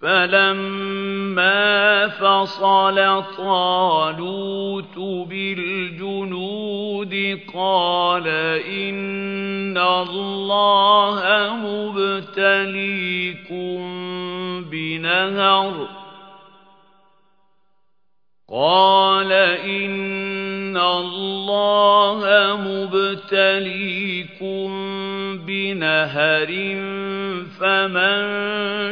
فَلَمَّا فَصَلَ طَالُوتُ بِالْجُنُودِ قَالَ إِنَّ اللَّهَ مُبْتَلِيكُم بِنَهَرٍ قَالَ إِنَّ اللَّهَ مُبْتَلِيكُم بِنَهَرٍ فَمَن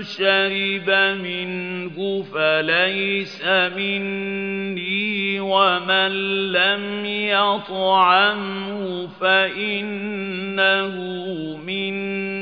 شَرِبَ مِنْهُ فَلَيْسَ مِنِّي وَمَن لَّمْ يَطْعَمْهُ فَإِنَّهُ مِنِّي.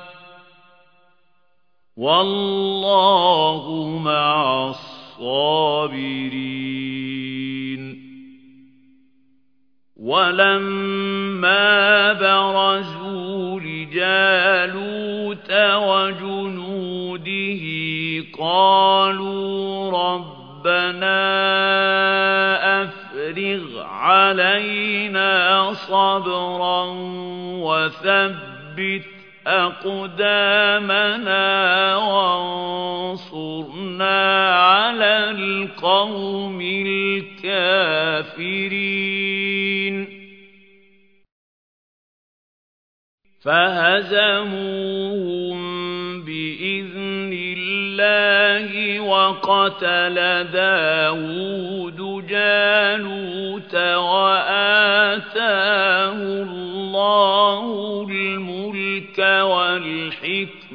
وَاللَّهُ مَعَ الصَّابِرِينَ. وَلَمَّا بَرَزُوا لِجَالُوتَ وَجُنُودِهِ قَالُوا رَبَّنَا أَفْرِغْ عَلَيْنَا صَبْرًا وَثَبِّتْ أَقْدَامَنَا وَانصُرْنَا عَلَى الْقَوْمِ الْكَافِرِينَ. فَهَزَمُوهُم بِإِذْنِ اللَّهِ وَقَتَلَ دَاوُودُ جَالُوتَ وَآتَاهُ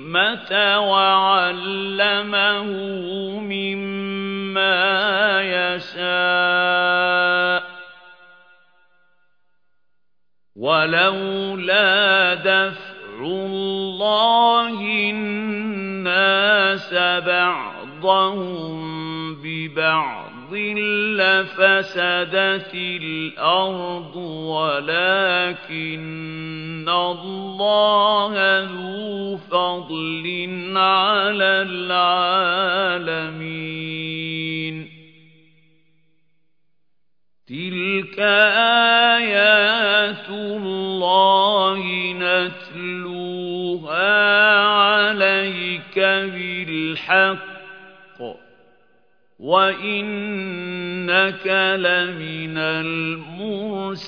وَالْحِكْمَةَ وَعَلَّمَهُ مِمَّا يَشَاءُ ۗ. وَلَوْلَا دَفْعُ اللَّهِ النَّاسَ بَعْضَهُم بِبَعْضٍ لَّفَسَدَتِ الْأَرْضُ وَلَٰكِنَّ اللَّهَ ذُو فَضْلٍ عَلَى الْعَالَمِينَ. تِلْكَ آيَاتُ اللَّهِ نَتْلُوهَا عَلَيْكَ بِالْحَقِّ ۚ وَإِنَّكَ لَمِنَ الْمُرْسَلِينَ